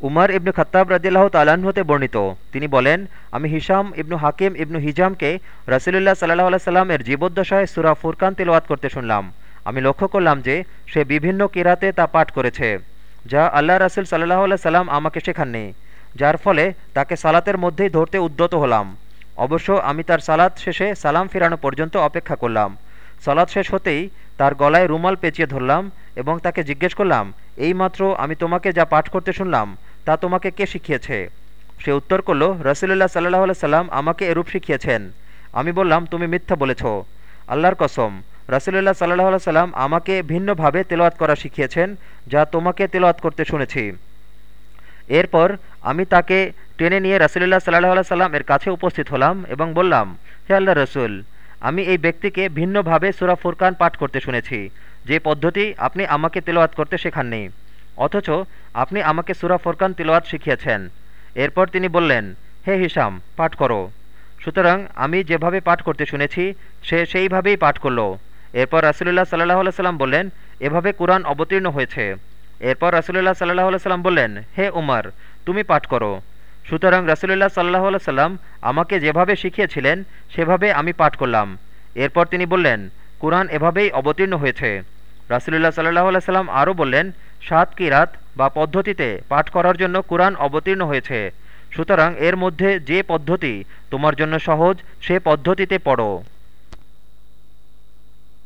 উমার ইবনু খত্তাব রাজিল্লাহ তালাহ হতে বর্ণিত। তিনি বলেন, আমি হিসাম ইবনু হাকিম ইবনু হিজামকে রসুলুল্লাহ সাল্লাহ আল্লাহ সাল্লামের জীবদ্দশায় সুরা ফুরকান তেলোয়াত করতে শুনলাম। আমি লক্ষ্য করলাম যে সে বিভিন্ন কিরাতে তা পাঠ করেছে, যা আল্লাহ রাসুল সাল্লাহ আল্লাহ সাল্লাম আমাকে শেখাননি, যার ফলে তাকে সালাতের মধ্যেই ধরতে উদ্যত হলাম। অবশ্য আমি তার সালাত শেষে সালাম ফিরানো পর্যন্ত অপেক্ষা করলাম। সালাত শেষ হতেই তার গলায় রুমাল পেঁচিয়ে ধরলাম এবং তাকে জিজ্ঞেস করলাম, এইমাত্র আমি তোমাকে যা পাঠ করতে শুনলাম তা তোমাকে কে শিখিয়েছে? সে উত্তর করল রসুল্লাহ সাল্লাহ সাল্লাম আমাকে এরূপ শিখিয়েছেন। আমি বললাম, তুমি মিথ্যা বলেছ। আল্লাহর কসম রসুল্লাহ সাল্লাহ সাল্লাম আমাকে ভিন্নভাবে তেলোয়াত করা শিখিয়েছেন, যা তোমাকে তেলোয়াত করতে শুনেছি। এরপর আমি তাকে টেনে নিয়ে রাসুলুল্লাহ সাল্লাহ সাল্লাম এর কাছে উপস্থিত হলাম এবং বললাম, হে আল্লাহ রসুল, আমি এই ব্যক্তিকে ভিন্নভাবে সুরা ফুরকান পাঠ করতে শুনেছি। যে পদ্ধতি আপনি আমাকে তেলোয়াত করতে শেখাননি। অথচ আপনি আমাকে সুরা ফুরকান তেলোয়াত শিখিয়েছেন। এরপর তিনি বললেন, হে হিসাম, পাঠ করো। সুতরাং আমি যেভাবে পাঠ করতে শুনেছি, সে সেইভাবেই পাঠ করল। এরপর রাসুলুল্লাহ সাল্লাহ সাল্লাম বললেন, এভাবে কোরআন অবতীর্ণ হয়েছে। এরপর রাসুলুল্লাহ সাল্লাহ সাল্লাম বললেন, হে উমার, তুমি পাঠ করো। সুতরাং রাসুলুল্লাহ সাল্লাহ সাল্লাম আমাকে যেভাবে শিখিয়েছিলেন, সেভাবে আমি পাঠ করলাম। এরপর তিনি বললেন, কোরআন এভাবেই অবতীর্ণ হয়েছে। রাসুলুল্লাহ সাল্লাহ সাল্লাম আরও বললেন সাত কিরাত বা পদ্ধতিতে পাঠ করার জন্য কোরআন অবতীর্ণ হয়েছে। সুতরাং এর মধ্যে যে পদ্ধতি তোমার জন্য সহজ, সে পদ্ধতিতে পড়ো।